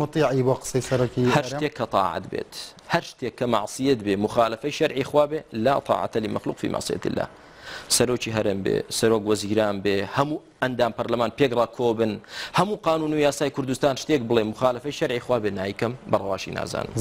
مطیعی بۆ قسەی سەرەکی هەر شتێک کە تاعات بێت هەر شتێک کە معسیەت بێ مخالفەی شەرعی خوا بێ لا تاعاتە لە مەخلوق في معسیەت الله سەرۆکی هەرم بێ سەرۆک وەزیران بێ هەموو ئەندام پەرلەمان پێگڵا کۆبن هەموو قانون و یاسای کوردستان شتێک بڵێ مخالفەی شەرعی خوا بێ نایکەم بەڕواشی نازانم